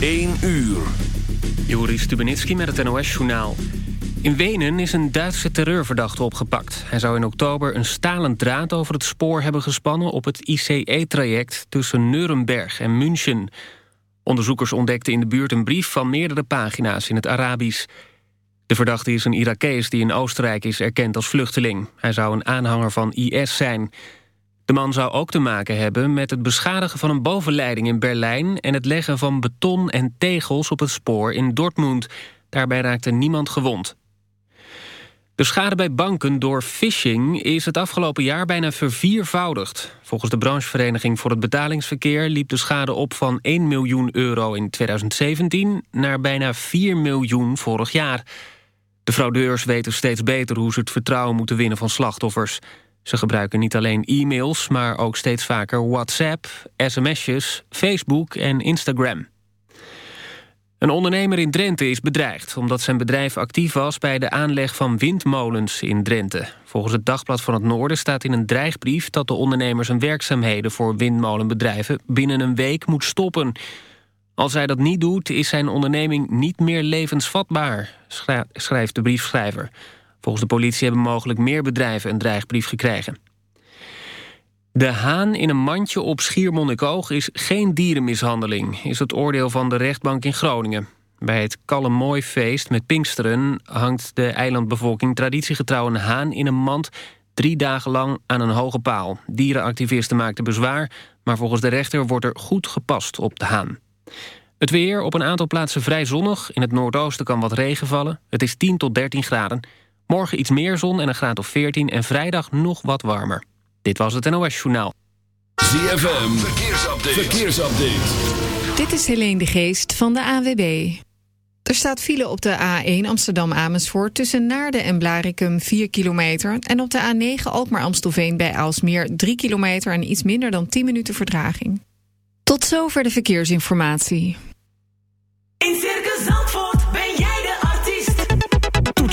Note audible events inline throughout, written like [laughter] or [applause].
1 uur. Joris Stubenitski met het NOS-journaal. In Wenen is een Duitse terreurverdachte opgepakt. Hij zou in oktober een stalen draad over het spoor hebben gespannen... op het ICE-traject tussen Nuremberg en München. Onderzoekers ontdekten in de buurt een brief van meerdere pagina's in het Arabisch. De verdachte is een Irakees die in Oostenrijk is erkend als vluchteling. Hij zou een aanhanger van IS zijn... De man zou ook te maken hebben met het beschadigen van een bovenleiding in Berlijn... en het leggen van beton en tegels op het spoor in Dortmund. Daarbij raakte niemand gewond. De schade bij banken door phishing is het afgelopen jaar bijna verviervoudigd. Volgens de branchevereniging voor het betalingsverkeer... liep de schade op van 1 miljoen euro in 2017 naar bijna 4 miljoen vorig jaar. De fraudeurs weten steeds beter hoe ze het vertrouwen moeten winnen van slachtoffers... Ze gebruiken niet alleen e-mails, maar ook steeds vaker WhatsApp, sms'jes, Facebook en Instagram. Een ondernemer in Drenthe is bedreigd... omdat zijn bedrijf actief was bij de aanleg van windmolens in Drenthe. Volgens het Dagblad van het Noorden staat in een dreigbrief... dat de ondernemer zijn werkzaamheden voor windmolenbedrijven... binnen een week moet stoppen. Als hij dat niet doet, is zijn onderneming niet meer levensvatbaar... schrijft de briefschrijver. Volgens de politie hebben mogelijk meer bedrijven een dreigbrief gekregen. De haan in een mandje op Schiermonnikoog is geen dierenmishandeling... is het oordeel van de rechtbank in Groningen. Bij het Kallemooifeest met Pinksteren hangt de eilandbevolking traditiegetrouw een haan in een mand drie dagen lang aan een hoge paal. Dierenactivisten maakten bezwaar, maar volgens de rechter wordt er goed gepast op de haan. Het weer op een aantal plaatsen vrij zonnig. In het noordoosten kan wat regen vallen. Het is 10 tot 13 graden. Morgen iets meer zon en een graad of 14 en vrijdag nog wat warmer. Dit was het NOS Journaal. ZFM, verkeersupdate. verkeersupdate. Dit is Helene de Geest van de AWB. Er staat file op de A1 Amsterdam-Amersfoort... tussen Naarden en Blarikum 4 kilometer... en op de A9 Alkmaar-Amstelveen bij Aalsmeer 3 kilometer... en iets minder dan 10 minuten vertraging. Tot zover de verkeersinformatie. In Circus Zandvoort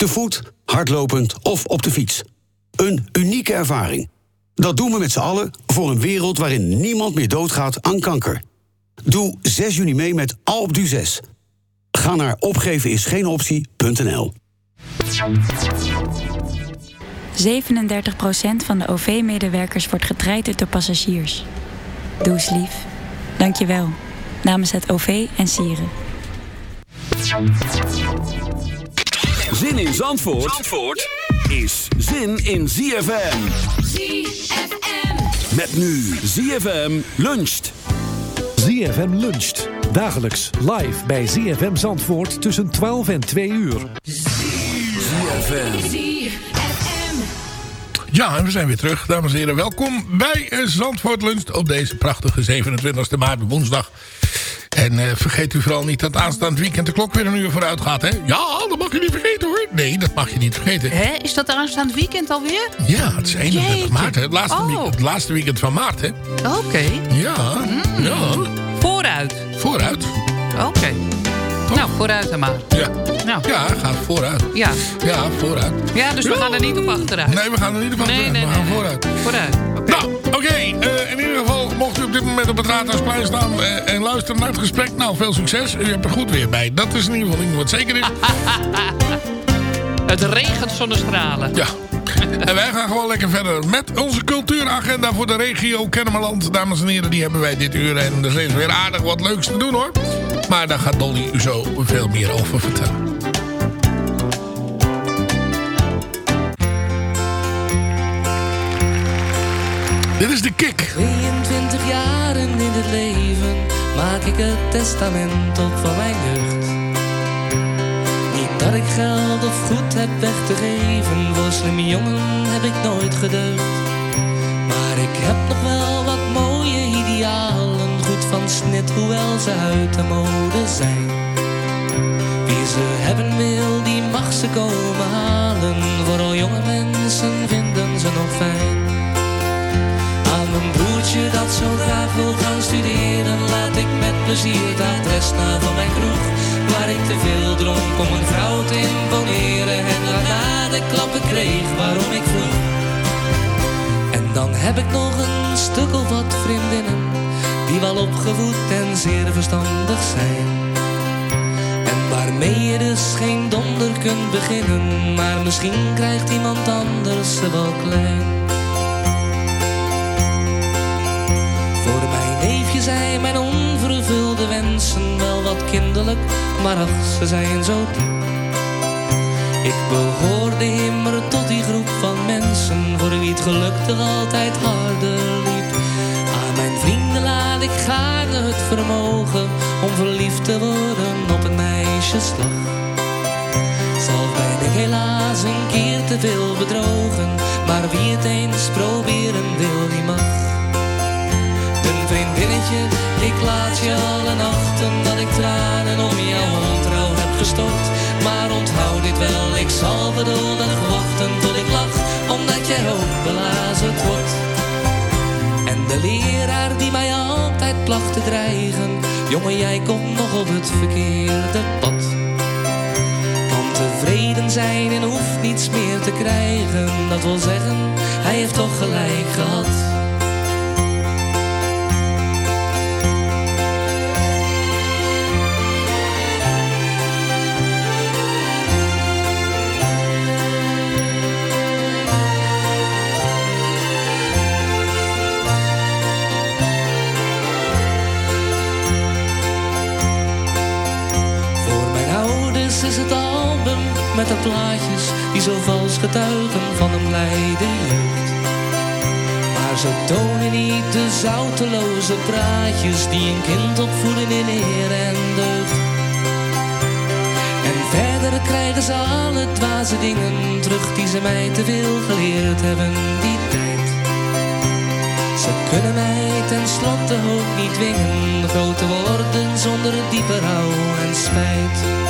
Te voet, hardlopend of op de fiets. Een unieke ervaring. Dat doen we met z'n allen voor een wereld waarin niemand meer doodgaat aan kanker. Doe 6 juni mee met Alpe d'Huez. Ga naar opgevenisgeenoptie.nl 37% van de OV-medewerkers wordt getraind door passagiers. Doe eens lief. Dank je wel. Namens het OV en Sieren. Zin in Zandvoort, Zandvoort is zin in ZFM. ZFM. Met nu ZFM luncht. ZFM luncht. Dagelijks live bij ZFM Zandvoort tussen 12 en 2 uur. ZFM. ZFM. Ja, en we zijn weer terug, dames en heren. Welkom bij eh, Zandvoort Lunch op deze prachtige 27 maart, woensdag. En uh, vergeet u vooral niet dat aanstaand weekend de klok weer een uur vooruit gaat, hè? Ja, dat mag je niet vergeten, hoor. Nee, dat mag je niet vergeten. Hè? Is dat aanstaand weekend alweer? Ja, het is 31 Jeetje. maart, hè? Het laatste, Oh. weekend, het laatste weekend van maart, hè? Oké. Ja, ja. Vooruit. Vooruit. Oké. Nou, vooruit dan maar. Ja. Nou. Ja, gaat vooruit. Ja. Ja, vooruit. Ja, dus we gaan er niet op achteruit. Nee, we gaan er niet op achteruit. Nee, nee, we gaan nee, vooruit. Vooruit. Nou, oké. eh, in ieder geval, mocht u op dit moment op het Raadhuisplein staan eh, en luisteren naar het gesprek. Nou, veel succes. U hebt er goed weer bij. Dat is in ieder geval iets wat zeker is. [laughs] Het regent zonnestralen. Ja. En wij gaan gewoon lekker verder met onze cultuuragenda voor de regio Kennemerland. Dames en heren, die hebben wij dit uur. En er is weer aardig wat leuks te doen hoor. Maar daar gaat Dolly u zo veel meer over vertellen. Dit is de kick. 23 jaren in het leven maak ik het testament op van mijn jeugd. Niet dat ik geld of goed heb weg te geven, voor slimme jongen heb ik nooit gedeugd. Maar ik heb nog wel wat goed van snit, hoewel ze uit de mode zijn. Wie ze hebben wil, die mag ze komen halen, vooral jonge mensen vinden ze nog fijn. Aan mijn broertje dat zo graag wil gaan studeren Laat ik met plezier het adres na van mijn kroeg Waar ik te veel dronk om een vrouw te imponeren En daarna de klappen kreeg waarom ik vroeg En dan heb ik nog een stuk of wat vriendinnen Die wel opgevoed en zeer verstandig zijn En waarmee je dus geen donder kunt beginnen Maar misschien krijgt iemand anders ze wel klein Voor mijn neefje zijn mijn onvervulde wensen wel wat kinderlijk, maar ach, ze zijn zo diep. Ik behoorde immer tot die groep van mensen voor wie het geluk toch altijd harder liep. Vrienden laat ik gaarne het vermogen om verliefd te worden op een meisjeslag. Zelf ben ik helaas een keer te veel bedrogen, maar wie het eens proberen wil, die mag. Een vriendinnetje, ik laat je alle nachten dat ik tranen om jouw ontrouw heb gestort. Maar onthoud dit wel, ik zal geduldig wachten tot ik lach, omdat jij ook belazerd wordt. De leraar die mij altijd placht te dreigen, jongen jij komt nog op het verkeerde pad. Kan tevreden zijn en hoeft niets meer te krijgen, dat wil zeggen, hij heeft toch gelijk gehad. Die zo vals getuigen van een blijde jeugd. Maar ze tonen niet de zouteloze praatjes die een kind opvoeden in eer en deugd. En verder krijgen ze alle dwaze dingen terug die ze mij te veel geleerd hebben die tijd. Ze kunnen mij tenslotte ook niet dwingen, grote woorden zonder diepe rouw en spijt.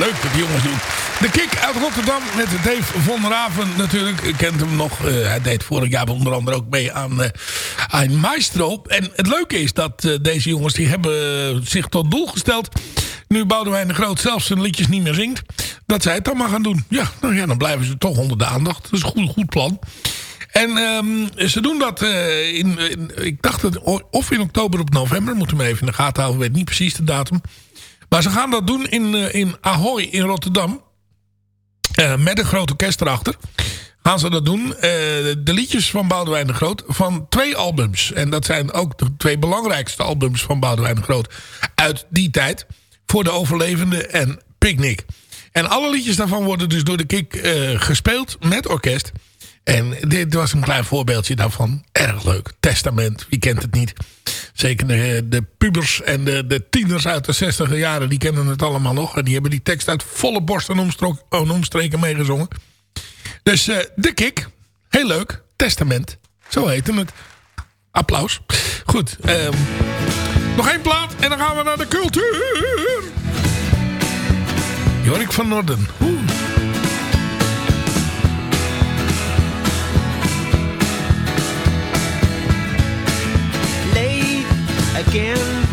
Leuk dat die jongens doen. De Kik uit Rotterdam met Dave von Raven natuurlijk. U kent hem nog. Eh, hij deed vorig jaar onder andere ook mee aan, eh aan Maestro. En het leuke is dat eh, deze jongens die hebben zich tot doel gesteld... nu Boudewijn de Groot zelfs zijn liedjes niet meer zingt... dat zij het dan maar gaan doen. Ja, nou ja, dan blijven ze toch onder de aandacht. Dat is een goed, goed plan. En ehm, ze doen dat in, in- ik dacht het, of in oktober of november. Moeten we even in de gaten houden. Weet niet precies de datum. Maar ze gaan dat doen in, eh, in Ahoy in Rotterdam. Eh, met een groot orkest erachter. Gaan ze dat doen. Eh, de liedjes van Boudewijn de Groot. Van twee albums. En dat zijn ook de twee belangrijkste albums van Boudewijn de Groot. Uit die tijd. Voor de overlevende en Picnic. En alle liedjes daarvan worden dus door de eh, gespeeld met orkest. En dit was een klein voorbeeldje daarvan. Erg leuk. Testament, wie kent het niet? Zeker de, pubers en de, de tieners uit de 60 jaren, die kennen het allemaal nog. En die hebben die tekst uit volle borst en omstreken meegezongen. Dus eh, de Kik, heel leuk. Testament, zo heette het. Applaus. Goed, ehm, nog één plaat en dan gaan we naar de cultuur. Jorik van Norden. Late again.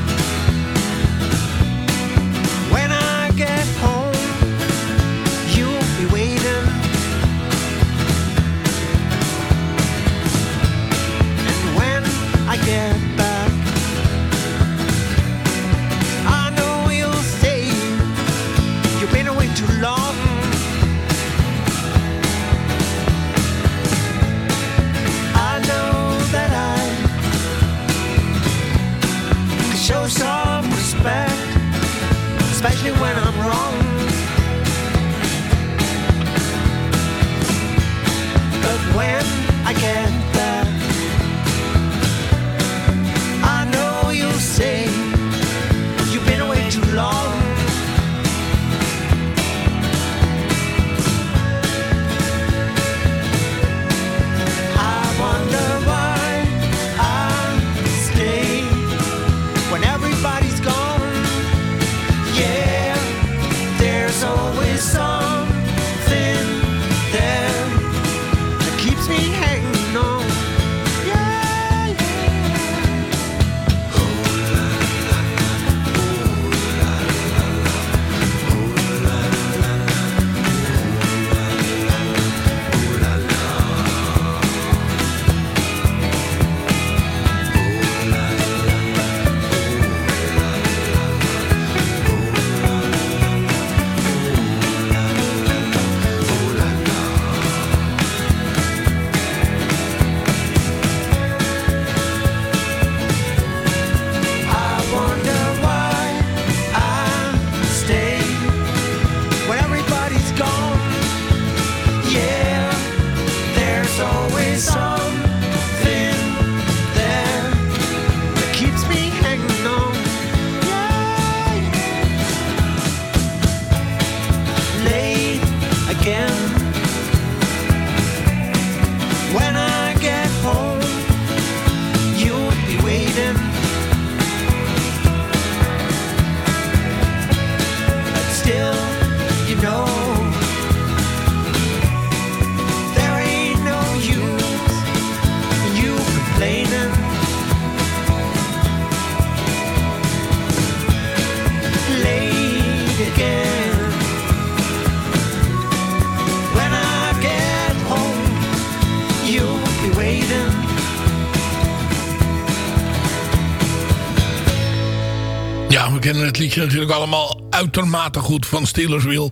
Het liedje natuurlijk allemaal uitermate goed van Steelers Wheel,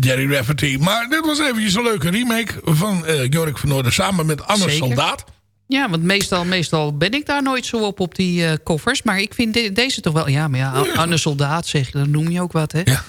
Jerry Rafferty. Maar dit was eventjes een leuke remake van eh Jorik van Noorden samen met Anne Zeker. Soldaat. Ja, want meestal, meestal ben ik daar nooit zo op op die eh, koffers. Maar ik vind de- deze toch wel... Ja, maar ja, Anne Soldaat zeg je, dan noem je ook wat, hè? Ja.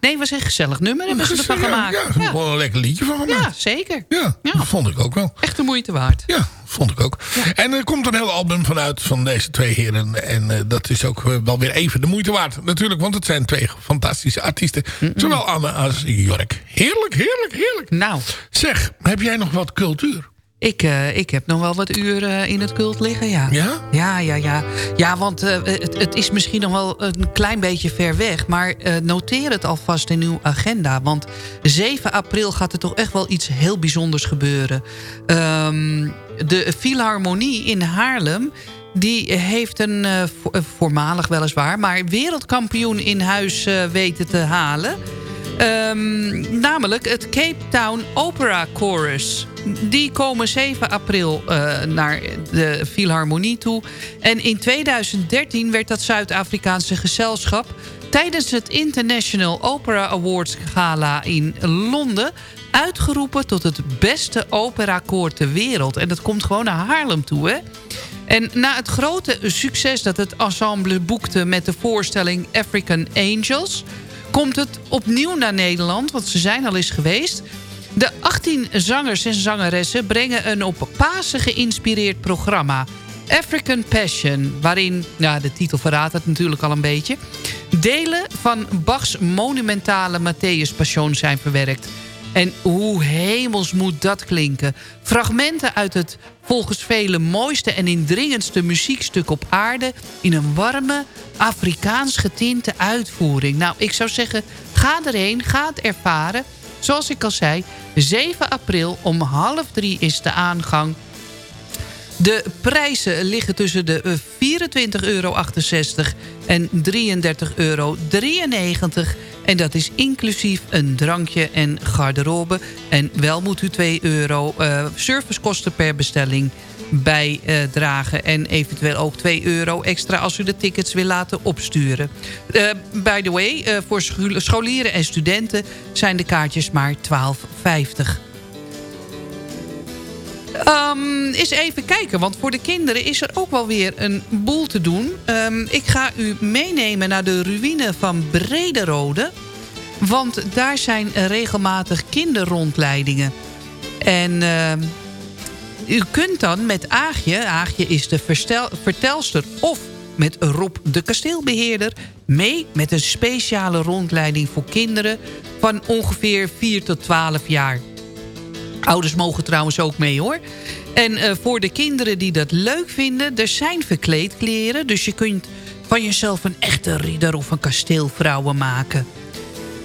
Nee, was een gezellig nummer hebben ze ervan gemaakt. Ja, ja. gewoon een lekker liedje van gemaakt. Ja, zeker. Ja, dat vond ik ook wel. Echt de moeite waard. Ja, vond ik ook. En er komt een heel album vanuit van deze twee heren. En eh, dat is ook eh, wel weer even de moeite waard. Natuurlijk, want het zijn twee fantastische artiesten. Zowel Anne als Jork. Heerlijk, heerlijk, heerlijk. Nou. Zeg, heb jij nog wat cultuur? Ik, eh, ik heb nog wel wat uren in het cult liggen, ja. Ja? Ja, ja, ja. Ja, want eh, het, het is misschien nog wel een klein beetje ver weg. Maar eh, noteer het alvast in uw agenda. Want 7 april gaat er toch echt wel iets heel bijzonders gebeuren. Ehm, de Philharmonie in Haarlem... Die heeft een eh, vo- eh, voormalig weliswaar... maar wereldkampioen in huis eh, weten te halen. Ehm, namelijk het Cape Town Opera Chorus. Die komen 7 april uh, naar de Philharmonie toe. En in 2013 werd dat Zuid-Afrikaanse gezelschap... tijdens het International Opera Awards Gala in Londen uitgeroepen tot het beste operakoor ter wereld. En dat komt gewoon naar Haarlem toe, hè? En na het grote succes dat het ensemble boekte met de voorstelling African Angels... komt het opnieuw naar Nederland, want ze zijn al eens geweest. De 18 zangers en zangeressen brengen een op Pasen geïnspireerd programma... African Passion, waarin, nou de titel verraadt het natuurlijk al een beetje... delen van Bachs monumentale Matthäus Passion zijn verwerkt... En hoe hemels moet dat klinken. Fragmenten uit het volgens velen mooiste en indringendste muziekstuk op aarde... in een warme, Afrikaans getinte uitvoering. Nou, ik zou zeggen, ga erheen, ga het ervaren. Zoals ik al zei, 7 april om half drie is de aangang... De prijzen liggen tussen de 24,68 euro en 33,93 euro. En dat is inclusief een drankje en garderobe. En wel moet u 2 euro uh, servicekosten per bestelling bijdragen. En eventueel ook 2 euro extra als u de tickets wil laten opsturen. Uh, by the way, voor scholieren en studenten zijn de kaartjes maar 12,50. Um, eens even kijken, want voor de kinderen is er ook wel weer een boel te doen. Um, ik ga u meenemen naar de ruïne van Brederode. Want daar zijn regelmatig kinderrondleidingen. En uh, u kunt dan met Aagje, Aagje is de vertelster... of met Rob de kasteelbeheerder... mee met een speciale rondleiding voor kinderen... van ongeveer 4 tot 12 jaar. Ouders mogen trouwens ook mee hoor. En uh, voor de kinderen die dat leuk vinden... er zijn verkleedkleren. Dus je kunt van jezelf een echte ridder of een kasteelvrouwen maken.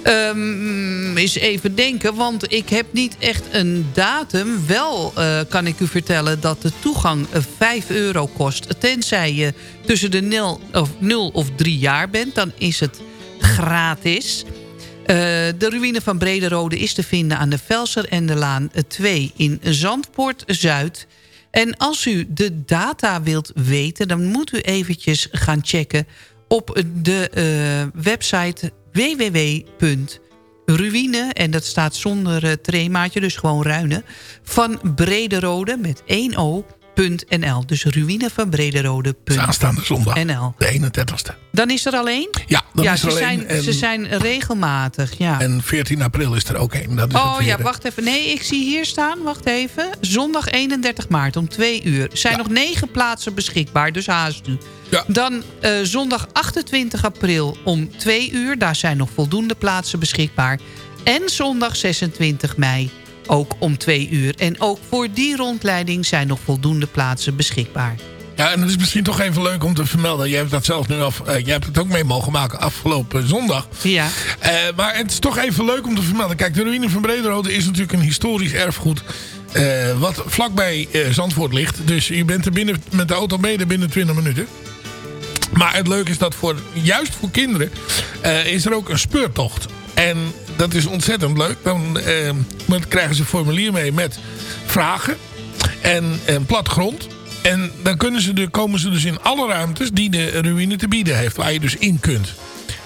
Um, eens even denken, want ik heb niet echt een datum. Wel uh, kan ik u vertellen dat de toegang 5 euro kost. Tenzij je tussen de 0 of, 0 of 3 jaar bent, dan is het gratis... Uh, de ruïne van Brederode is te vinden aan de Velser en de Laan 2 in Zandpoort Zuid. En als u de data wilt weten, dan moet u eventjes gaan checken op de uh, website www.ruïne, en dat staat zonder uh, dus gewoon ruine, van Brederode met 1 O .nl. Dus ruïne van Brederode. Aanstaande zondag. NL. De 31ste. Dan is er alleen? Ja, dan ja is er ze alleen. Zijn, en, ze zijn regelmatig, ja. En 14 april is er ook één. Oh ja, wacht even. Nee, ik zie hier staan, wacht even. Zondag 31 maart om 2 uur. Er zijn ja. nog negen plaatsen beschikbaar, dus haast u. Ja. Dan uh, zondag 28 april om 2 uur. Daar zijn nog voldoende plaatsen beschikbaar. En zondag 26 mei ook om twee uur. En ook voor die rondleiding zijn nog voldoende plaatsen beschikbaar. Ja, en het is misschien toch even leuk om te vermelden. Jij hebt dat zelf nu af. Uh, jij hebt het ook mee mogen maken afgelopen zondag. Ja. Uh, maar het is toch even leuk om te vermelden. Kijk, de ruïne van Brederode is natuurlijk een historisch erfgoed. Uh, wat vlakbij Zandvoort ligt. Dus je bent er binnen, met de auto mee binnen 20 minuten. Maar het leuke is dat voor, juist voor kinderen is er ook een speurtocht. En dat is ontzettend leuk. Dan, eh, dan krijgen ze een formulier mee met vragen en een plattegrond. En dan kunnen ze de, komen ze dus in alle ruimtes die de ruïne te bieden heeft. Waar je dus in kunt.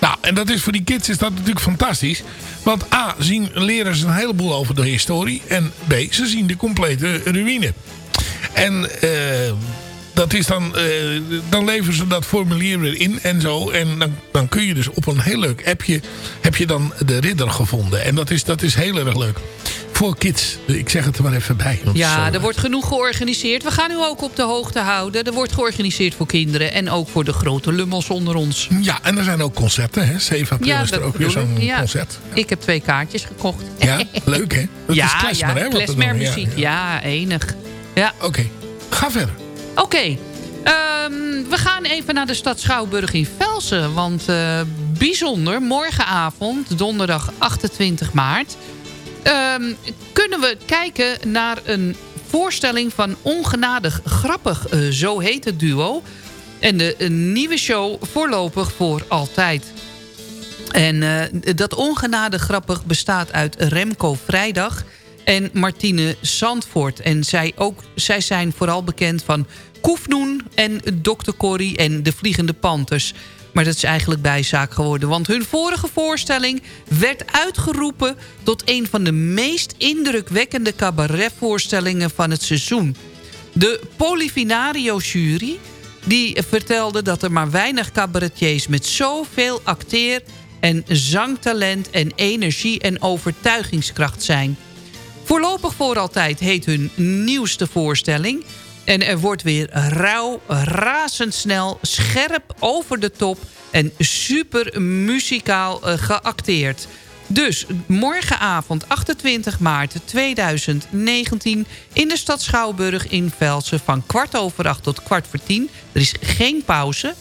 Nou, en dat is voor die kids is dat natuurlijk fantastisch. Want A, zien, leren ze een heleboel over de historie. En B, ze zien de complete ruïne. En uh, dat is dan, uh, dan leveren ze dat formulier weer in en zo. En dan, dan kun je dus op een heel leuk appje, heb je dan de ridder gevonden. En dat is, dat is heel erg leuk. Voor kids, ik zeg het er maar even bij. Ja, er wordt genoeg georganiseerd. We gaan u ook op de hoogte houden. Er wordt georganiseerd voor kinderen en ook voor de grote lummels onder ons. Ja, en er zijn ook concerten. Hè? 7 april ja, is er ook weer zo'n ja. concert. Ja. Ik heb twee kaartjes gekocht. Ja, leuk hè? Dat [laughs] ja, is klezmer, ja, hè? klezmermuziek. Ja, ja. enig. Ja. Oké, okay. ga verder. Oké, um, we gaan even naar de stad Schouwburg in Velsen. Want uh, bijzonder, morgenavond, donderdag 28 maart... Um, kunnen we kijken naar een voorstelling van Ongenadig Grappig. Uh, zo heet het duo. En de nieuwe show voorlopig voor altijd. En uh, dat ongenade grappig bestaat uit Remco Vrijdag en Martine Zandvoort. En zij, ook, zij zijn vooral bekend van Koefnoen en Dr. Corrie en de Vliegende Panthers. Maar dat is eigenlijk bijzaak geworden. Want hun vorige voorstelling werd uitgeroepen... tot een van de meest indrukwekkende cabaretvoorstellingen van het seizoen. De Polifinario-jury die vertelde dat er maar weinig cabaretiers... met zoveel acteer- en zangtalent en energie en overtuigingskracht zijn. Voorlopig voor altijd heet hun nieuwste voorstelling... En er wordt weer rauw, razendsnel, scherp over de top... en super muzikaal uh, geacteerd. Dus morgenavond 28 maart 2019 in de stad Schouwburg in Velsen... van kwart over acht tot kwart voor tien. Er is geen pauze.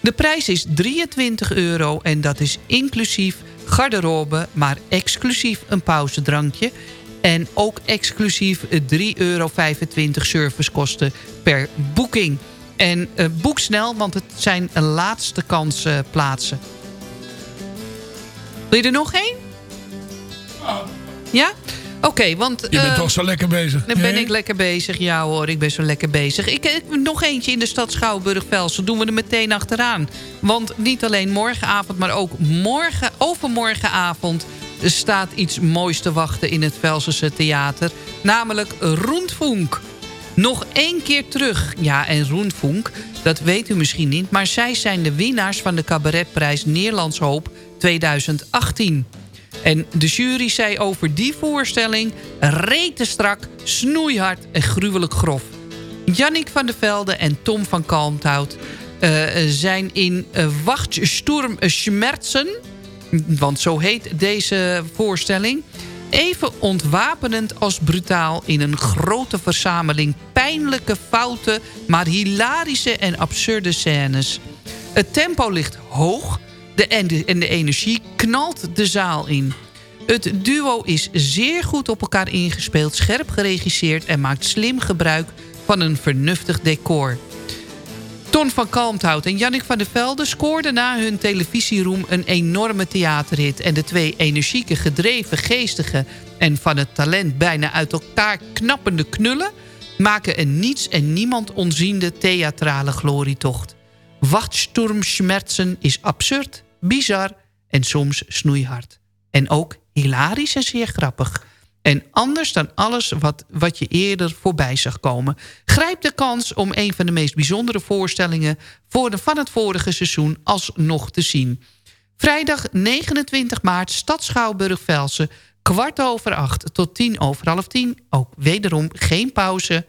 De prijs is 23 euro en dat is inclusief garderobe... maar exclusief een pauzedrankje... En ook exclusief 3,25 euro servicekosten per boeking. En uh, boek snel, want het zijn laatste kans uh, plaatsen. Wil je er nog één? Ja? Oké, okay, want... Je bent uh, toch zo lekker bezig. Dan ben ik lekker bezig. Ja hoor, ik ben zo lekker bezig. Ik, ik nog eentje in de stad Schouwburg-Velsen. Doen we er meteen achteraan. Want niet alleen morgenavond, maar ook morgen, overmorgenavond staat iets moois te wachten in het Velsense theater. Namelijk Roentvoenk. Nog één keer terug. Ja, en Roentvoenk, dat weet u misschien niet... maar zij zijn de winnaars van de cabaretprijs Nederlands Hoop 2018. En de jury zei over die voorstelling... rete strak, snoeihard en gruwelijk grof. Jannik van der Velde en Tom van Kalmthout... Uh, zijn in uh, Wachtsturm Schmerzen want zo heet deze voorstelling... even ontwapenend als brutaal in een grote verzameling... pijnlijke, foute, maar hilarische en absurde scènes. Het tempo ligt hoog de, en de energie knalt de zaal in. Het duo is zeer goed op elkaar ingespeeld, scherp geregisseerd... en maakt slim gebruik van een vernuftig decor. Ton van Kalmthout en Jannik van der Velde scoorden na hun televisieroem een enorme theaterhit. En de twee energieke, gedreven, geestige en van het talent bijna uit elkaar knappende knullen... maken een niets en niemand onziende theatrale glorietocht. Wachtsturmschmerzen is absurd, bizar en soms snoeihard. En ook hilarisch en zeer grappig... En anders dan alles wat, wat je eerder voorbij zag komen. Grijp de kans om een van de meest bijzondere voorstellingen... Voor de, van het vorige seizoen alsnog te zien. Vrijdag 29 maart, Stad Schouwburg-Velsen... kwart over acht tot tien over half tien. Ook wederom geen pauze.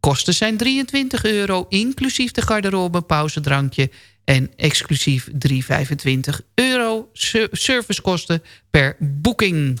Kosten zijn 23 euro, inclusief de garderobe pauzedrankje... en exclusief 3,25 euro servicekosten per boeking.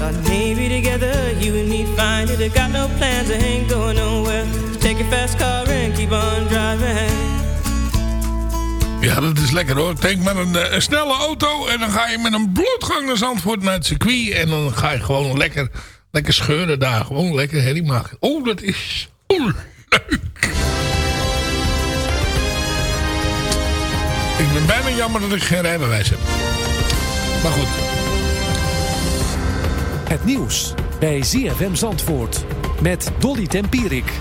Thought maybe together you and me find it. I got no plans, I ain't going nowhere. Take your fast car and keep on driving. Ja, dat is lekker hoor. Denk met een, eh, een snelle auto en dan ga je met een bloedgang naar Zandvoort naar het circuit. En dan ga je gewoon lekker, lekker scheuren daar. Gewoon lekker herrie maken. Oh, dat is zo leuk. Ik ben bijna jammer dat ik geen rijbewijs heb. Maar goed. Het nieuws bij ZFM Zandvoort met Dolly Tempierik.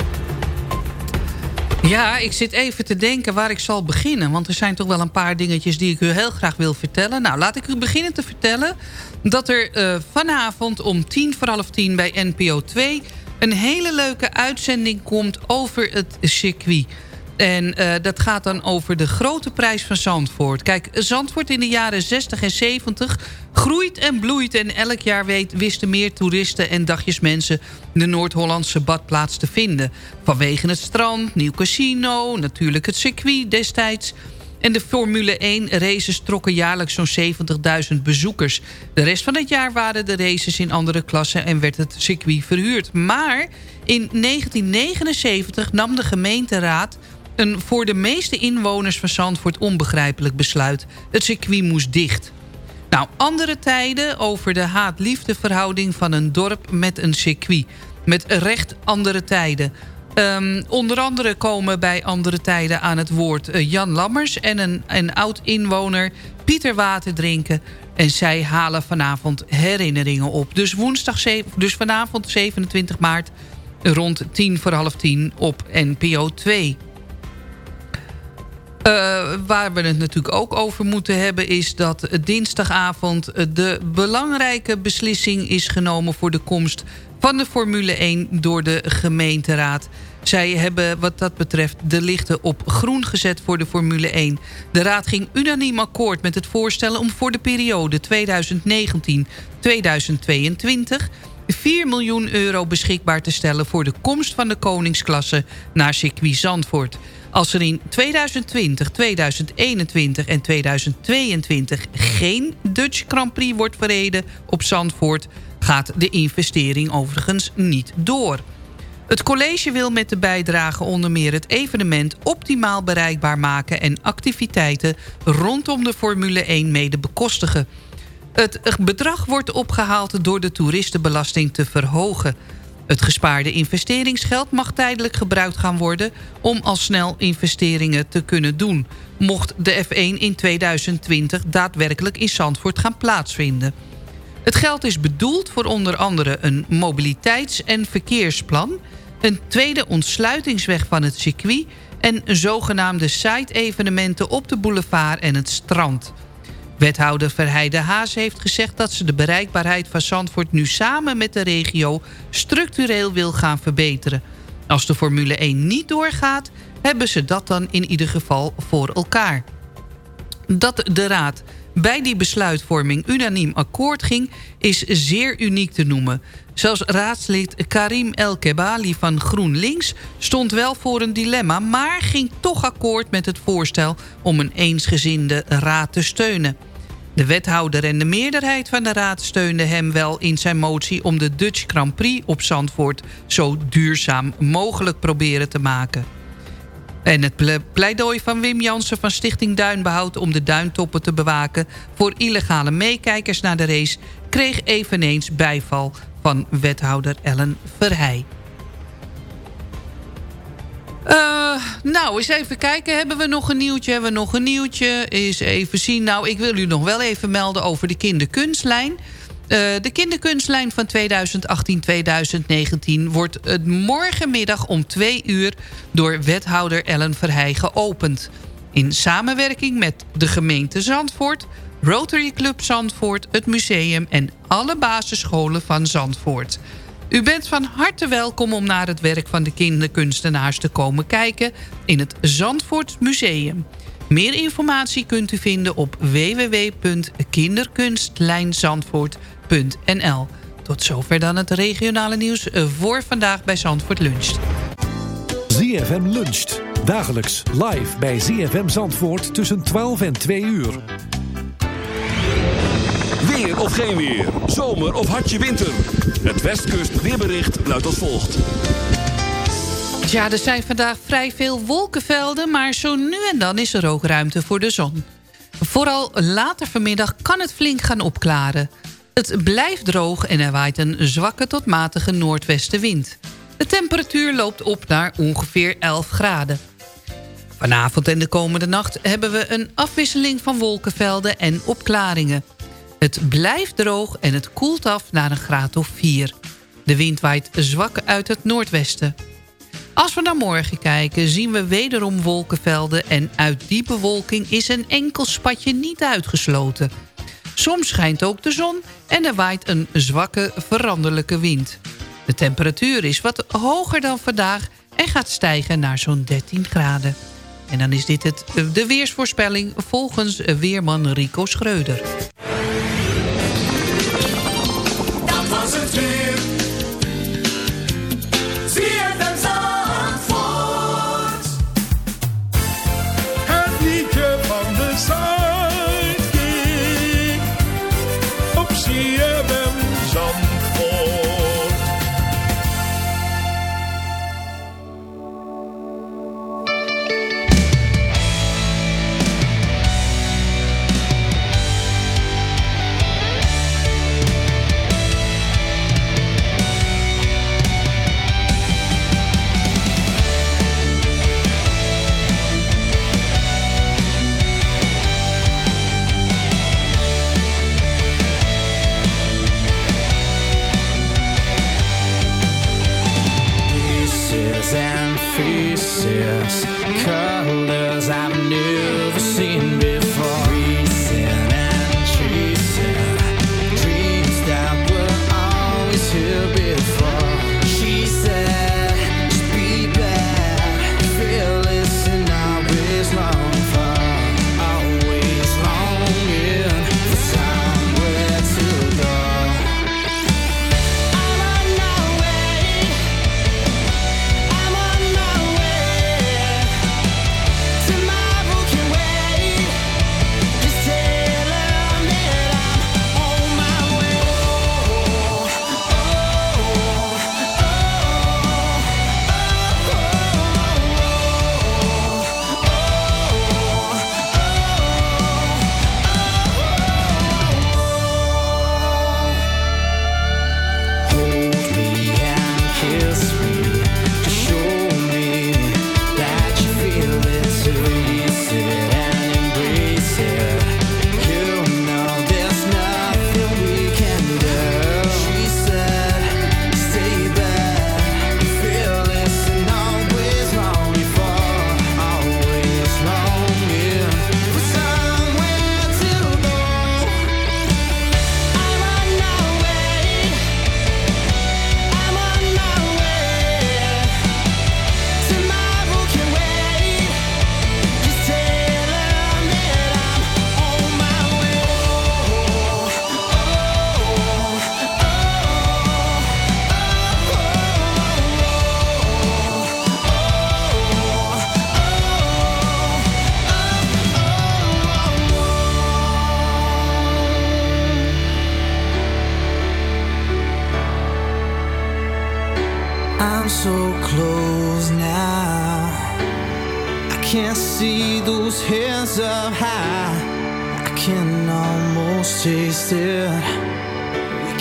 Ja, ik zit even te denken waar ik zal beginnen. Want er zijn toch wel een paar dingetjes die ik u heel graag wil vertellen. Nou, laat ik u beginnen te vertellen... dat er uh, vanavond om tien voor half tien bij NPO 2... een hele leuke uitzending komt over het circuit... En uh, dat gaat dan over de grote prijs van Zandvoort. Kijk, Zandvoort in de jaren 60 en 70 groeit en bloeit... en elk jaar weet, wisten meer toeristen en dagjesmensen... de Noord-Hollandse badplaats te vinden. Vanwege het strand, nieuw casino, natuurlijk het circuit destijds... En de Formule 1 races trokken jaarlijks zo'n 70.000 bezoekers. De rest van het jaar waren de races in andere klassen en werd het circuit verhuurd. Maar in 1979 nam de gemeenteraad een voor de meeste inwoners van Zandvoort onbegrijpelijk besluit. Het circuit moest dicht. Nou, andere tijden over de haat-liefde verhouding van een dorp met een circuit. Met recht andere tijden. Um, onder andere komen bij andere tijden aan het woord uh, Jan Lammers... en een, een oud-inwoner Pieter Water drinken. En zij halen vanavond herinneringen op. Dus woensdag, dus vanavond 27 maart rond tien voor half tien op NPO 2. Uh, waar we het natuurlijk ook over moeten hebben... is dat dinsdagavond de belangrijke beslissing is genomen... voor de komst van de Formule 1 door de gemeenteraad. Zij hebben wat dat betreft de lichten op groen gezet voor de Formule 1. De raad ging unaniem akkoord met het voorstellen om voor de periode 2019-2022... 4 miljoen euro beschikbaar te stellen voor de komst van de koningsklasse naar circuit Zandvoort. Als er in 2020, 2021 en 2022 geen Dutch Grand Prix wordt verreden op Zandvoort... gaat de investering overigens niet door. Het college wil met de bijdrage onder meer het evenement optimaal bereikbaar maken... en activiteiten rondom de Formule 1 mede bekostigen. Het bedrag wordt opgehaald door de toeristenbelasting te verhogen. Het gespaarde investeringsgeld mag tijdelijk gebruikt gaan worden... om al snel investeringen te kunnen doen... mocht de F1 in 2020 daadwerkelijk in Zandvoort gaan plaatsvinden. Het geld is bedoeld voor onder andere een mobiliteits- en verkeersplan... een tweede ontsluitingsweg van het circuit... en zogenaamde site-evenementen op de boulevard en het strand... Wethouder Verheide Haas heeft gezegd dat ze de bereikbaarheid van Zandvoort... nu samen met de regio structureel wil gaan verbeteren. Als de Formule 1 niet doorgaat, hebben ze dat dan in ieder geval voor elkaar. Dat de Raad bij die besluitvorming unaniem akkoord ging... is zeer uniek te noemen. Zelfs raadslid Karim El-Kebali van GroenLinks stond wel voor een dilemma... maar ging toch akkoord met het voorstel om een eensgezinde raad te steunen. De wethouder en de meerderheid van de raad steunden hem wel in zijn motie... om de Dutch Grand Prix op Zandvoort zo duurzaam mogelijk proberen te maken. En het pleidooi van Wim Jansen van Stichting Duinbehoud... om de duintoppen te bewaken voor illegale meekijkers naar de race... kreeg eveneens bijval van wethouder Ellen Verheij. Uh, nou, eens even kijken. Hebben we nog een nieuwtje? Hebben we nog een nieuwtje? Eens even zien. Nou, ik wil u nog wel even melden over de kinderkunstlijn. Uh, de kinderkunstlijn van 2018-2019 wordt morgenmiddag om twee uur... door wethouder Ellen Verheij geopend. In samenwerking met de gemeente Zandvoort... Rotary Club Zandvoort, het museum en alle basisscholen van Zandvoort... U bent van harte welkom om naar het werk van de kinderkunstenaars te komen kijken in het Zandvoort Museum. Meer informatie kunt u vinden op www.kinderkunstlijnzandvoort.nl. Tot zover dan het regionale nieuws voor vandaag bij Zandvoort Luncht. ZFM luncht. Dagelijks live bij ZFM Zandvoort tussen 12 en 2 uur. Of geen weer. Zomer of hartje winter. Het Westkust weerbericht luidt als volgt. Ja, er zijn vandaag vrij veel wolkenvelden... maar zo nu en dan is er ook ruimte voor de zon. Vooral later vanmiddag kan het flink gaan opklaren. Het blijft droog en er waait een zwakke tot matige noordwestenwind. De temperatuur loopt op naar ongeveer 11 graden. Vanavond en de komende nacht hebben we een afwisseling van wolkenvelden en opklaringen. Het blijft droog en het koelt af naar een graad of 4. De wind waait zwak uit het noordwesten. Als we naar morgen kijken zien we wederom wolkenvelden... en uit die bewolking is een enkel spatje niet uitgesloten. Soms schijnt ook de zon en er waait een zwakke veranderlijke wind. De temperatuur is wat hoger dan vandaag en gaat stijgen naar zo'n 13 graden. En dan is dit het, de weersvoorspelling volgens weerman Rico Schreuder. so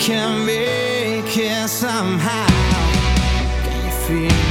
can make it somehow. Can you feel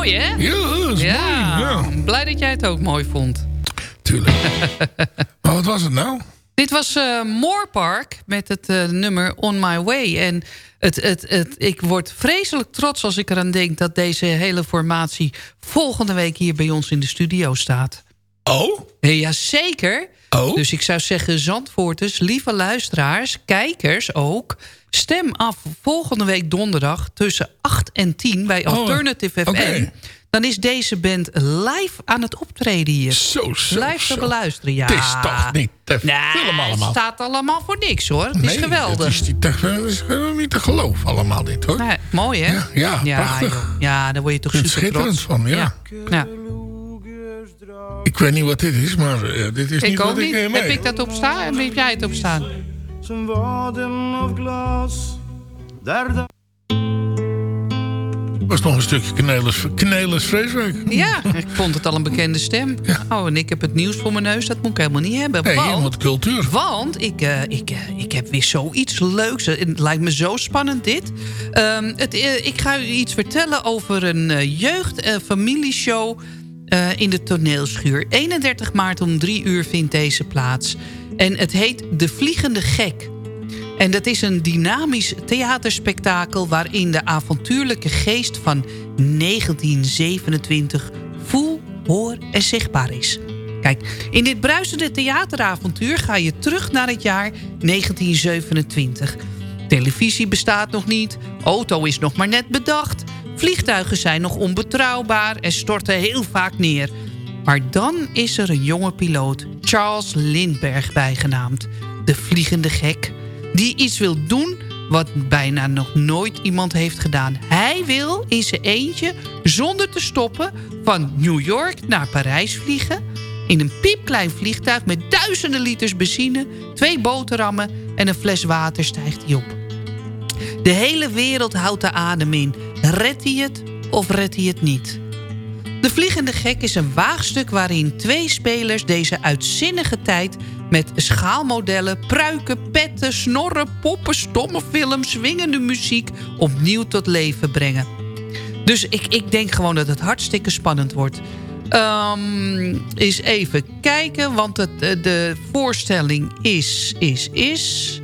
mooi hè? Ja, dat is ja, mooi. Ja. Blij dat jij het ook mooi vond. [laughs] Maar wat was het nou? Dit was eh Moorpark met het eh, nummer On My Way. En het, het, het, ik word vreselijk trots als ik eraan denk... dat deze hele formatie volgende week hier bij ons in de studio staat. Oh? Jazeker. Oh? Dus ik zou zeggen, Zandvoorters, lieve luisteraars, kijkers ook... stem af volgende week donderdag tussen 8 en 10 bij Oh, Alternative FM. oké. Dan is deze band live aan het optreden hier. Zo, zo, Live te zo. beluisteren, ja. Het is toch niet te Nee, allemaal. het staat allemaal voor niks hoor. Het is geweldig. Het is, niet te, het is gewoon niet te geloven allemaal dit hoor. Nee, mooi hè? Ja, ja, prachtig. joh. Ja, daar word je toch super schitterend van, ja. ja. Ik weet niet wat dit is, maar eh, dit is niet Ik wat niet. ik... eh, Heb ik dat op staan en heb jij het op staan? Som vaden av glas Där de was nog een stukje Cornelis Vreeswijk. Ja, ik vond het al een bekende stem. Oh, en ik heb het nieuws voor mijn neus. Dat moet ik helemaal niet hebben. Nee, want, cultuur. Want ik, eh, ik, eh, ik heb weer zoiets leuks. Het lijkt me zo spannend dit. Ehm, het, eh, ik ga u iets vertellen over een jeugd- en familieshow... eh, in de toneelschuur. 31 maart om 3 uur vindt deze plaats. En het heet De Vliegende Gek. En dat is een dynamisch theaterspektakel... waarin de avontuurlijke geest van 1927 voel, hoor en zichtbaar is. Kijk, in dit bruisende theateravontuur ga je terug naar het jaar 1927. Televisie bestaat nog niet, auto is nog maar net bedacht... vliegtuigen zijn nog onbetrouwbaar en storten heel vaak neer... Maar dan is er een jonge piloot, Charles Lindbergh bijgenaamd. De vliegende gek. Die iets wil doen wat bijna nog nooit iemand heeft gedaan. Hij wil in zijn eentje, zonder te stoppen... van New York naar Parijs vliegen... in een piepklein vliegtuig met duizenden liters benzine... twee boterhammen en een fles water stijgt hij op. De hele wereld houdt de adem in. Redt hij het of redt hij het niet? De Vliegende Gek is een waagstuk waarin twee spelers deze uitzinnige tijd... met schaalmodellen, pruiken, petten, snorren, poppen, stomme films... swingende muziek opnieuw tot leven brengen. Dus ik, ik denk gewoon dat het hartstikke spannend wordt. Ehm eens even kijken, want het, eh, de voorstelling is, is, is...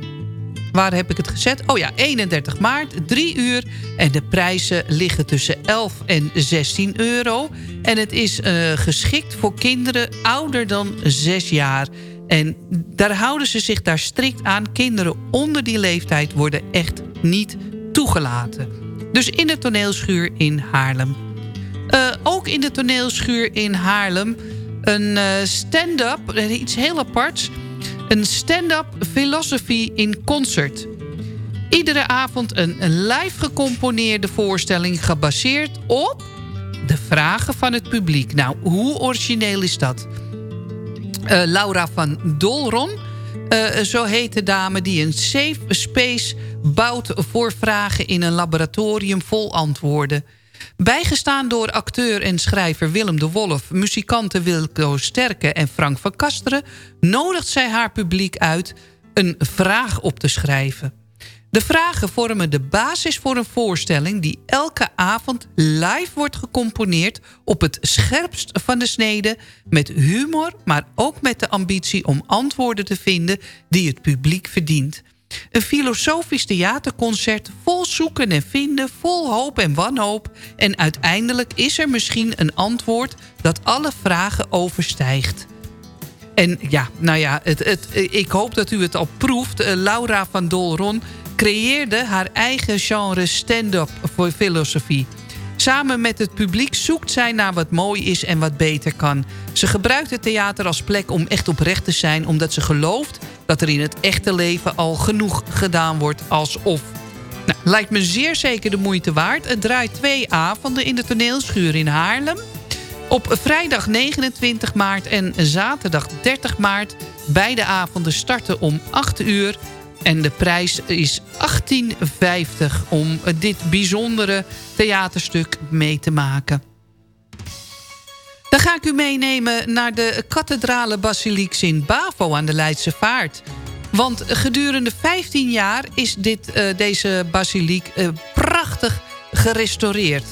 Waar heb ik het gezet? Oh ja, 31 maart, 3 uur. En de prijzen liggen tussen 11 en 16 euro. En het is eh, geschikt voor kinderen ouder dan 6 jaar. En daar houden ze zich daar strikt aan. Kinderen onder die leeftijd worden echt niet toegelaten. Dus in de toneelschuur in Haarlem. Eh, ook in de toneelschuur in Haarlem een eh, stand-up, iets heel aparts. Een stand-up philosophy in concert. Iedere avond een, live gecomponeerde voorstelling gebaseerd op de vragen van het publiek. Nou, hoe origineel is dat? Eh, Laura van Dolron, eh, zo heet de dame die een safe space bouwt voor vragen in een laboratorium vol antwoorden. Bijgestaan door acteur en schrijver Willem de Wolf... muzikanten Wilco Sterke en Frank van Kasteren... nodigt zij haar publiek uit een vraag op te schrijven. De vragen vormen de basis voor een voorstelling... die elke avond live wordt gecomponeerd... op het scherpst van de snede... met humor, maar ook met de ambitie om antwoorden te vinden... die het publiek verdient. Een filosofisch theaterconcert vol zoeken en vinden... vol hoop en wanhoop. En uiteindelijk is er misschien een antwoord... dat alle vragen overstijgt. En ja, nou ja, het, het, ik hoop dat u het al proeft. Uh, Laura van Dolron creëerde haar eigen genre stand-up voor filosofie. Samen met het publiek zoekt zij naar wat mooi is en wat beter kan. Ze gebruikt het theater als plek om echt oprecht te zijn... omdat ze gelooft dat er in het echte leven al genoeg gedaan wordt alsof. Nou, lijkt me zeer zeker de moeite waard. Het draait twee avonden in de toneelschuur in Haarlem. Op vrijdag 29 maart en zaterdag 30 maart... beide avonden starten om 8 uur... En de prijs is 18,50 om dit bijzondere theaterstuk mee te maken. Dan ga ik u meenemen naar de kathedrale basiliek in Bavo aan de Leidse Vaart. Want gedurende 15 jaar is dit, uh, deze basiliek uh, prachtig gerestaureerd.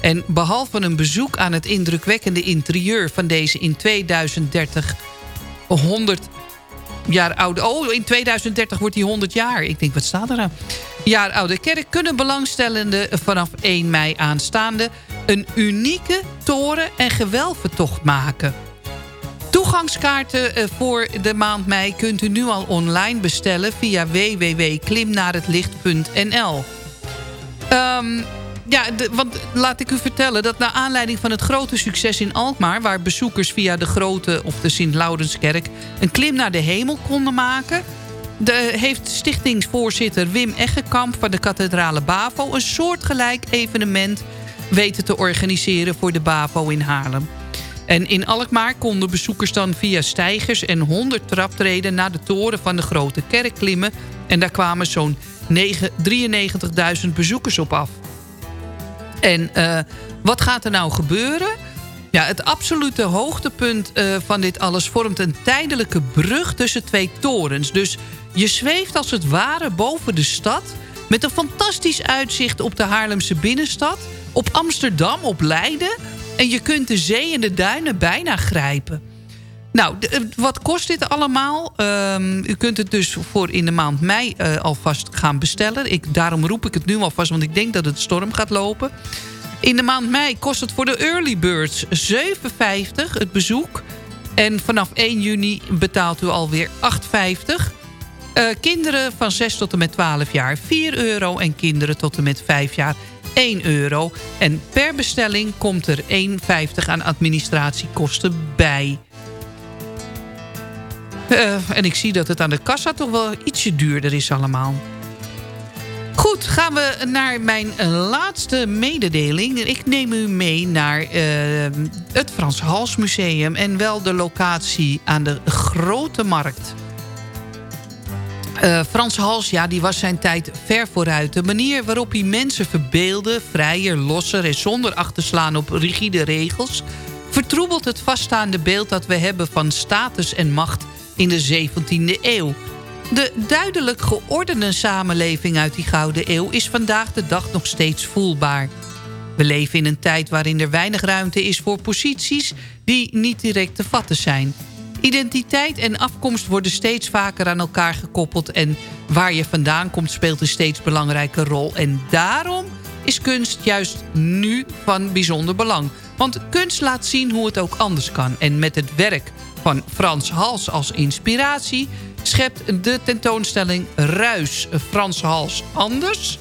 En behalve een bezoek aan het indrukwekkende interieur van deze in 2030 100 jaar oude... Oh, in 2030 wordt hij 100 jaar. Ik denk, wat staat er nou? Jaar oude kerk kunnen belangstellenden vanaf 1 mei aanstaande... een unieke toren- en gewelventocht maken. Toegangskaarten eh, voor de maand mei kunt u nu al online bestellen... via www.klimnaarhetlicht.nl. ja, want laat ik u vertellen dat naar aanleiding van het grote succes in Alkmaar... waar bezoekers via de grote of de Sint-Laurenskerk... een klim naar de hemel konden maken... De, heeft stichtingsvoorzitter Wim Eggekamp van de kathedrale BAVO... een soortgelijk evenement weten te organiseren voor de BAVO in Haarlem. En in Alkmaar konden bezoekers dan via stijgers en 100 traptreden... naar de toren van de grote kerk klimmen. En daar kwamen zo'n 93.000 bezoekers op af. En uh, wat gaat er nou gebeuren? Ja, het absolute hoogtepunt uh, van dit alles vormt een tijdelijke brug tussen twee torens. Dus je zweeft als het ware boven de stad... met een fantastisch uitzicht op de Haarlemse binnenstad... op Amsterdam, op Leiden... en je kunt de zee en de duinen bijna grijpen. Nou, eh, wat kost dit allemaal? Um, u kunt het dus voor in de maand mei uh, alvast gaan bestellen. Ik, daarom roep ik het nu alvast, want ik denk dat het storm gaat lopen. In de maand mei kost het voor de early birds 7,50 het bezoek. En vanaf 1 juni betaalt u alweer 8,50. Uh, kinderen van 6 tot en met 12 jaar 4 euro. En kinderen tot en met 5 jaar 1 euro. En per bestelling komt er 1,50 aan administratiekosten bij. Uh, en ik zie dat het aan de kassa toch wel ietsje duurder is allemaal. Goed, gaan we naar mijn laatste mededeling. Ik neem u mee naar uh, het Frans Hals Museum... en wel de locatie aan de Grote Markt. Uh, Frans Hals, ja, die was zijn tijd ver vooruit. De manier waarop hij mensen verbeelde, vrijer, losser... en zonder achterslaan op rigide regels... vertroebelt het vaststaande beeld dat we hebben van status en macht in de 17e eeuw. De duidelijk geordende samenleving uit die Gouden Eeuw... is vandaag de dag nog steeds voelbaar. We leven in een tijd waarin er weinig ruimte is voor posities... die niet direct te vatten zijn. Identiteit en afkomst worden steeds vaker aan elkaar gekoppeld... en waar je vandaan komt speelt een steeds belangrijke rol. En daarom is kunst juist nu van bijzonder belang. Want kunst laat zien hoe het ook anders kan. En met het werk van Frans Hals als inspiratie... schept de tentoonstelling Ruis. Frans Hals anders...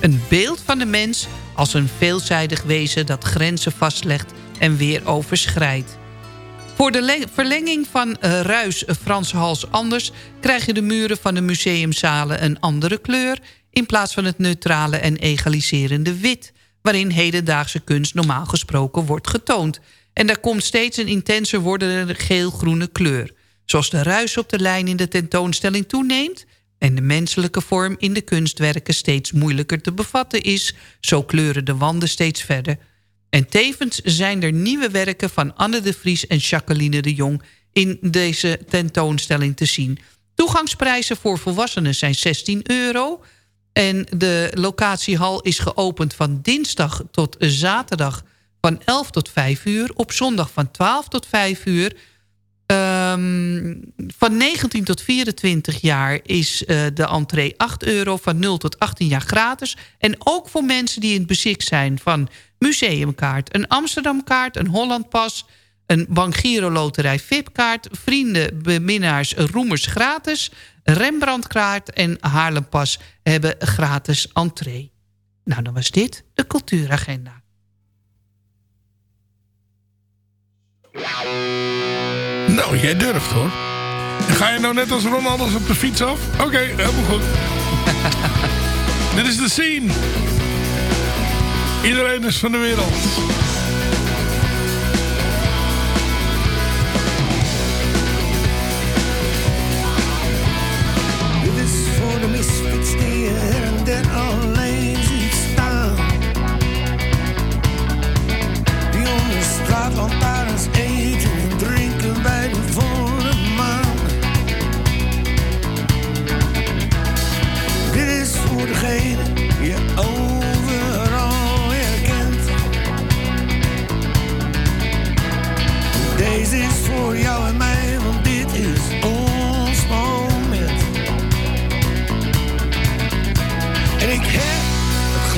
een beeld van de mens als een veelzijdig wezen... dat grenzen vastlegt en weer overschrijdt. Voor de verlenging van uh, Ruis Frans Hals anders... krijgen de muren van de museumzalen een andere kleur... in plaats van het neutrale en egaliserende wit... waarin hedendaagse kunst normaal gesproken wordt getoond... En daar komt steeds een intenser wordende geel-groene kleur. Zoals de ruis op de lijn in de tentoonstelling toeneemt... en de menselijke vorm in de kunstwerken steeds moeilijker te bevatten is... zo kleuren de wanden steeds verder. En tevens zijn er nieuwe werken van Anne de Vries en Jacqueline de Jong... in deze tentoonstelling te zien. Toegangsprijzen voor volwassenen zijn 16 euro... En de locatiehal is geopend van dinsdag tot zaterdag van 11 tot 5 uur. Op zondag van 12 tot 5 uur. Ehm, van 19 tot 24 jaar is uh, de entree 8 euro. Van 0 tot 18 jaar gratis. En ook voor mensen die in het bezit zijn van museumkaart... een Amsterdamkaart, een Hollandpas... een Bankgiro Loterij VIP-kaart... vrienden, beminnaars, roemers gratis... Rembrandtkaart en Haarlempas hebben gratis entree. Nou, dan was dit de cultuuragenda. Nou, jij durft hoor. Ga je nou net als Ron Anders op de fiets af? Oké, helemaal goed. [laughs] Dit is de scene. Iedereen is van de wereld.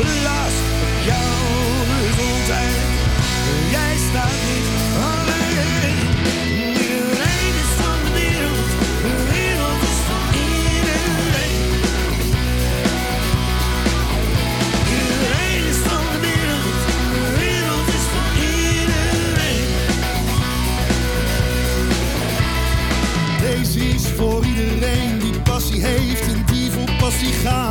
Glas op jouw gezondheid. Jij staat niet alleen. Iedereen is van de wereld, de wereld is van iedereen. Iedereen is van de wereld, de wereld is van iedereen. Deze is voor iedereen die passie heeft en die voor passie gaat.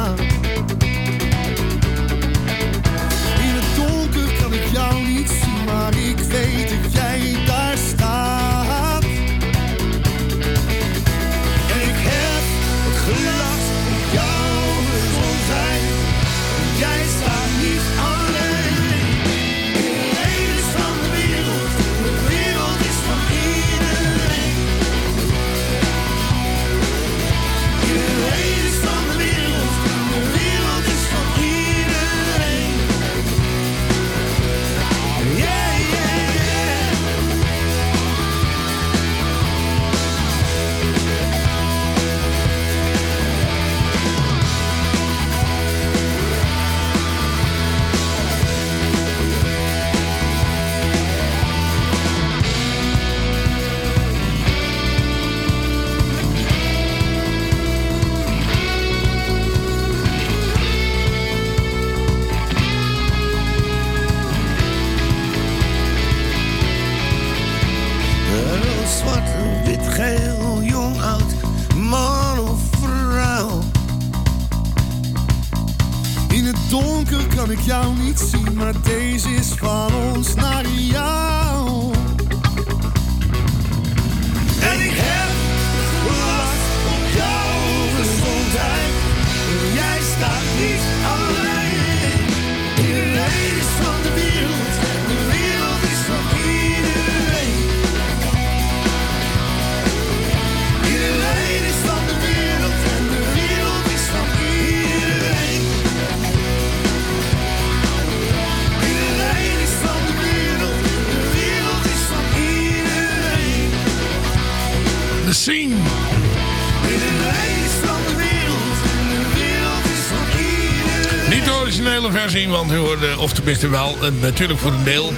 Want u hoorde, of tenminste wel, eh, natuurlijk voor een deel.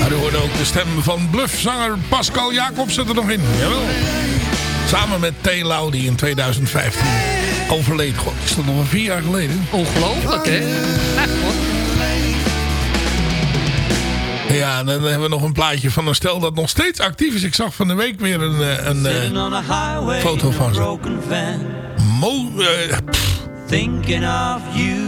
Maar u hoorde ook de stem van bluffzanger Pascal Jacobs zit er nog in. Jawel. Samen met T. Lau, die in 2015 overleed. God, is dat nog maar vier jaar geleden? Ongelooflijk, hè? Echt, hoor. Ja, en dan hebben we nog een plaatje van een stel dat nog steeds actief is. Ik zag van de week weer een, eh, een, eh, foto van ze. Mo, eh, Thinking of you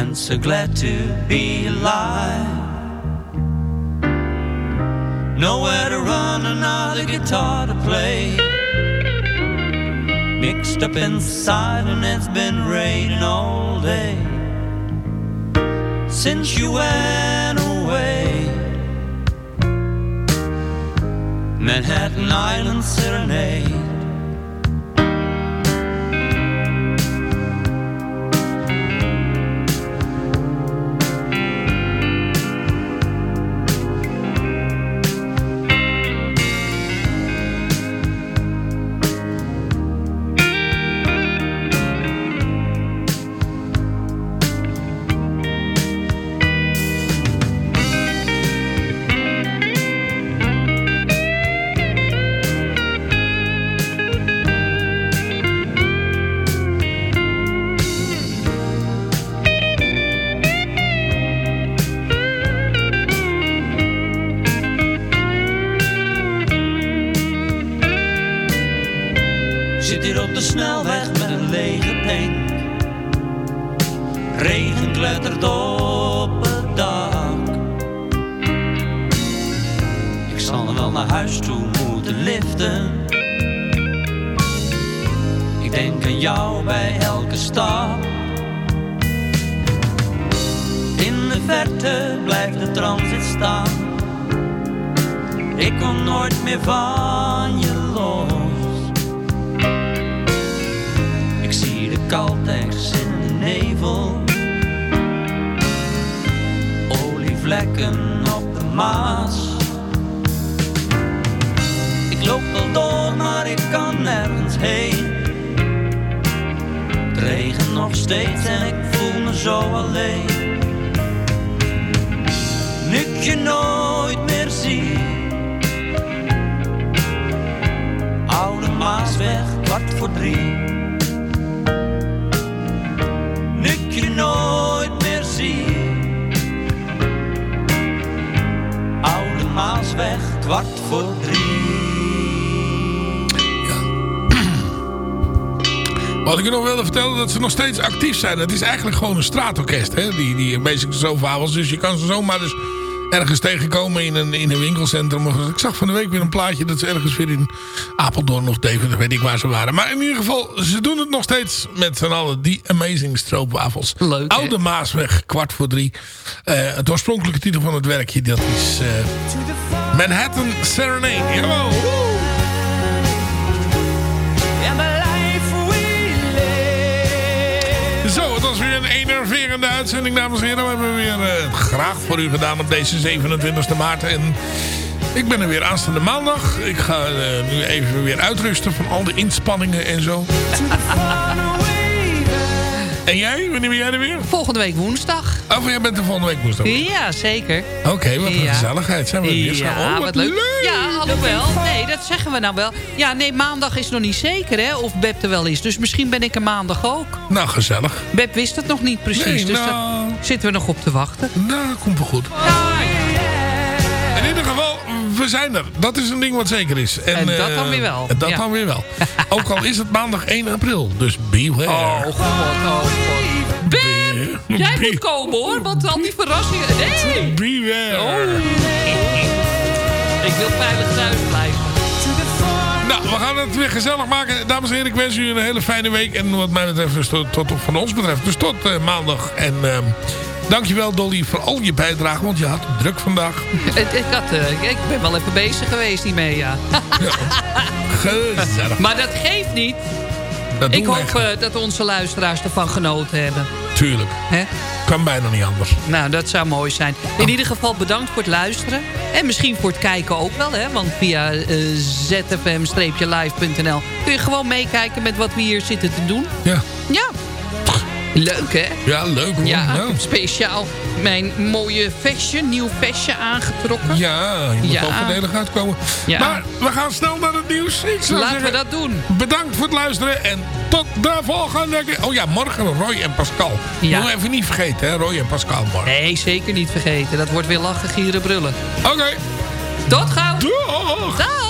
And so glad to be alive. Nowhere to run, another guitar to play. Mixed up inside, and it's been raining all day since you went away. Manhattan Island Serenade. Voor drie. Nu ik je nooit meer zie. Oude Maasweg, kwart voor drie. [clears throat] Wat ik je nog wilde vertellen, dat ze nog steeds actief zijn. Het is eigenlijk gewoon een straatorkest, hè? Die, die Sofa was. Dus je kan ze zomaar dus ergens tegenkomen in een, in een winkelcentrum. Ik zag van de week weer een plaatje dat ze ergens weer in Apeldoorn of Deventer, weet ik waar ze waren. Maar in ieder geval, ze doen het nog steeds met z'n allen. Die Amazing Stroopwafels. Leuk, hè? Oude Maasweg, kwart voor drie. Eh, het oorspronkelijke titel van het werkje, dat is eh, Manhattan Serenade. Jawel. Enerverende uitzending, dames en heren. We hebben weer eh, graag voor u gedaan op deze 27e maart. En ik ben er weer aanstaande maandag. Ik ga eh, nu even weer uitrusten van al de inspanningen en zo. En jij? Wanneer ben jij er weer? Volgende week woensdag. Oh, jij bent er volgende week woensdag. Ja, zeker. Oké, wat een Ja. gezelligheid. Zijn we er weer Ja? Oh, wat leuk. Ja, alhoewel. Nee, dat zeggen we nou wel. Ja, nee, maandag is nog niet zeker, hè, of Beb er wel is. Dus misschien ben ik er maandag ook. Nou, gezellig. Beb wist het nog niet precies. Nee, dus nou- daar zitten we nog op te wachten. Nou, dat komt wel goed. We zijn er. Dat is een ding wat zeker is. En dat eh, dan weer wel. en Dat Ja. dan weer wel. [laughs] Ook al is het maandag 1 april. Dus beware. Oh, god, oh, god. Beb, jij moet komen, hoor. Want al die verrassingen... Nee! Beware. Oh. Ik wil veilig thuis blijven. Nou, we gaan het weer gezellig maken. Dames en heren, ik wens u een hele fijne week. En wat mij betreft, dus tot, tot, van ons betreft, dus tot eh, maandag. En ehm dankjewel Dolly voor al je bijdrage, want je had druk vandaag. Ik, had, eh, ik ben wel even bezig geweest hiermee, ja. Gezellig. Maar dat geeft niet. Dat ik hoop eh, dat onze luisteraars ervan genoten hebben. Tuurlijk. Kan bijna niet anders. Nou, dat zou mooi zijn. In ieder geval bedankt voor het luisteren. En misschien voor het kijken ook wel, hè. Want via eh, zfm-live.nl kun je gewoon meekijken met wat we hier zitten te doen. Ja. Ja. Leuk, hè? Ja, leuk hoor. Ja, heb speciaal mijn mooie vestje, nieuw vestje aangetrokken. Ja, je moet Ja. wel voordelig uitkomen. Ja. Maar we gaan snel naar het nieuws. Ik Laten we dat doen. Bedankt voor het luisteren en tot de volgende keer. Oh ja, morgen Roy en Pascal. Ja. Moet even niet vergeten, hè? Roy en Pascal morgen. Nee, zeker niet vergeten. Dat wordt weer lachen, gieren, brullen. Oké. Tot gauw. Doeg. Dag.